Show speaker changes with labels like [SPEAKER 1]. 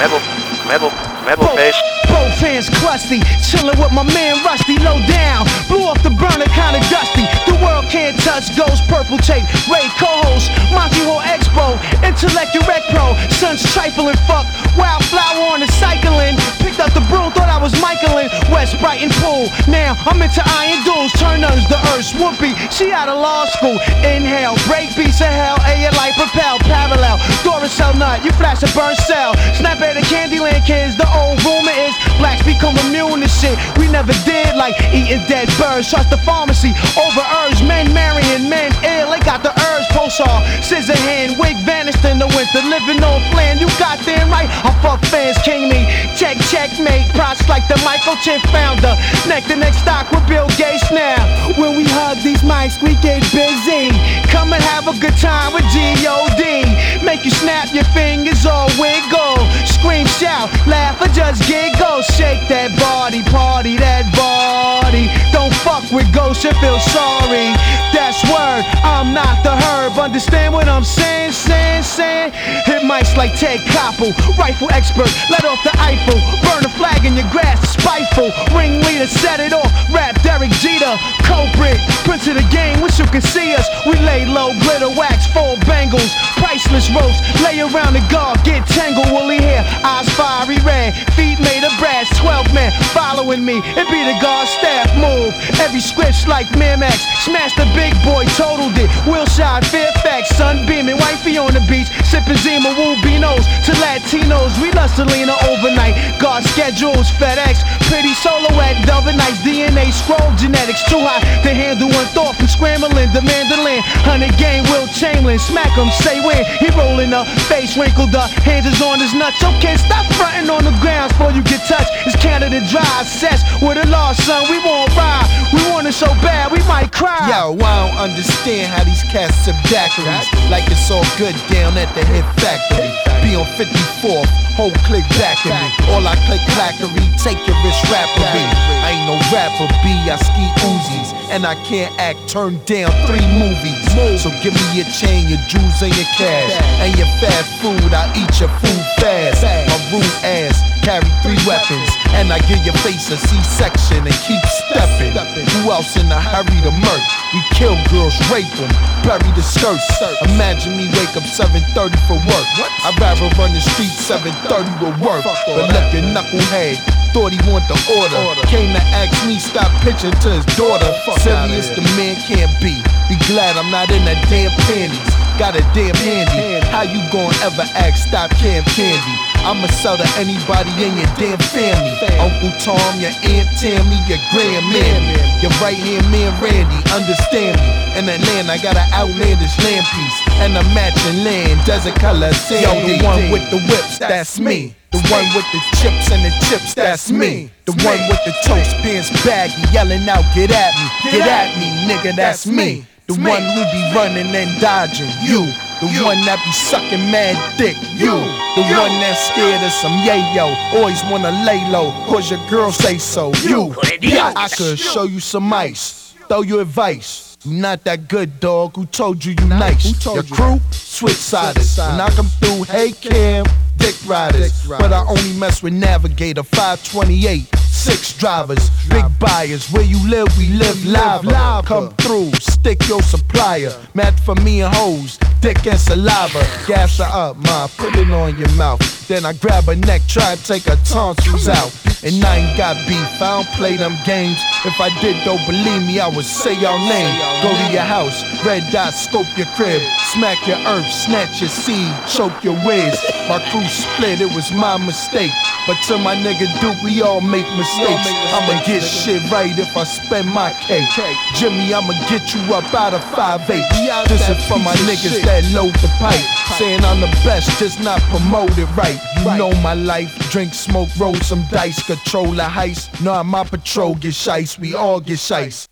[SPEAKER 1] metal, metal, metal face.
[SPEAKER 2] Both hands crusty, chillin' with my man Rusty, low down. Blew off the burner, kinda dusty. The world can't touch ghost, purple tape. Ray co-host, Monty Hall Expo, Intellect Direct Pro. Son's trifling fuck, wildflower on the cycling. Picked up the broom, thought I was Michaelin. West Brighton Pool. Now I'm into iron duels, uns the earth. Whoopi, she out of law school. Inhale, break beats of hell, A your life propel, parallel. Doris Cell Nut, you flash a burn cell. Snap at the Candyland kids, the old rumor is blacks become immune to shit. We never did like eating dead birds. Trust the pharmacy over herbs. Men marrying men ill, they got the. Pulse off, scissor hand, wig vanished in the winter. Living off land, you got damn right. I fuck fans, king me. Check, checkmate. Props like the Michael Chip founder. Neck the neck these mics, we get busy. Come and have a good time with G.O.D. Make you snap your fingers or wiggle. Scream, shout, laugh, or just giggle. Shake that body, party that body. Don't fuck with ghosts and feel sorry. That's word, I'm not the herb. Understand what I'm saying, saying, saying? Hit mics like Ted Koppel, rifle expert. Let off the Eiffel, burn a flag in your grass, spiteful. Ringleader, set it off. Rap Derek Jeter, culprit. Prince of the game, wish you could see us. We lay low, glitter wax, full bangles. Priceless ropes, lay around the guard, get tangled, woolly hair. Eyes fiery red, feet made of brass. 12 men following me, it be the guard staff move. Every script's like Miramax, smash the big boy, totaled it. Wilshire, Fairfax, sunbeaming, wifey on the beach, sipping Zima, Woo to Latinos. We love Selena overnight, guard schedules, FedEx, pretty solo at Velvet Nights, DNA scroll genetics too high to handle one thought scrambling, the mandolin, hundred game, Wilt Chamberlain, smack him, say when he rolling up, face wrinkled up, hands is on his nuts. Okay, stop fronting on the grounds before you get touched. It's Canada dry, sets with a lost son. We won't ride, we want it so bad, we might cry.
[SPEAKER 3] Yo, I don't understand how these cats sip daiquiris like it's all good down at the hit factory. Be on 54th, whole click back at me. All I click clackery, take your wrist rappery. I ain't no rapper, B, I ski Uzis. And I can't act, turn down three movies. So give me your chain, your jewels, and your cash. And your fast food, I eat your food fast. My rude ass, carry three weapons. And I give your face a C-section and keep stepping. Who else in a hurry to murk? We kill girls, rape them, bury the skirts. Imagine me wake up 7:30 for work. I'd rather run the street 7:30 with work. But look at knucklehead. Thought he want the order. Came to ask me, stop pitching to his daughter. Serious the man can't be. Be glad I'm not in that damn panties. Got a damn handy. How you gon' ever act stop cam candy? I'ma sell to anybody in your damn family. Uncle Tom, your Aunt Tammy, your grandmammy, your right hand man Randy. Understand me? In that land, I got an outlandish land piece and a matching land, desert color sandy. Yo, the one with the whips, that's me. The one with the chips and the chips, that's me. The one with the toast pants baggy, yelling out, get at me, get at me, nigga, that's me. The one who be running and dodging, you. The one that be sucking mad dick, you. The one that's scared of some yayo, always wanna lay low, cause your girl say so, you. Yeah, I could show you some ice, throw you advice. You not that good, dog. Who told you you nice? Your crew, switch siders. When I come through, hey Cam, dick riders. But I only mess with Navigator 528. Six drivers, big buyers. Where you live, we live live. Come through, stick your supplier. Mad for me and hoes, dick and saliva. Gas her up, ma, put it on your mouth. Then I grab her neck, try to take her tonsils out. And I ain't got beef, I don't play them games. If I did though, believe me, I would say your name. Go to your house, red dot, scope your crib, smack your earth, snatch your seed, choke your whiz. My crew split, it was my mistake. But to my nigga Duke, we all make mistakes. I'ma get shit right if I spend my cake. Jimmy, I'ma get you up out of 5'8. This is for my niggas that load the pipe. Saying I'm the best, just not promoted right. You know my life, drink, smoke, roll some dice, control the heist. Nah, my patrol get shice, we all get shice.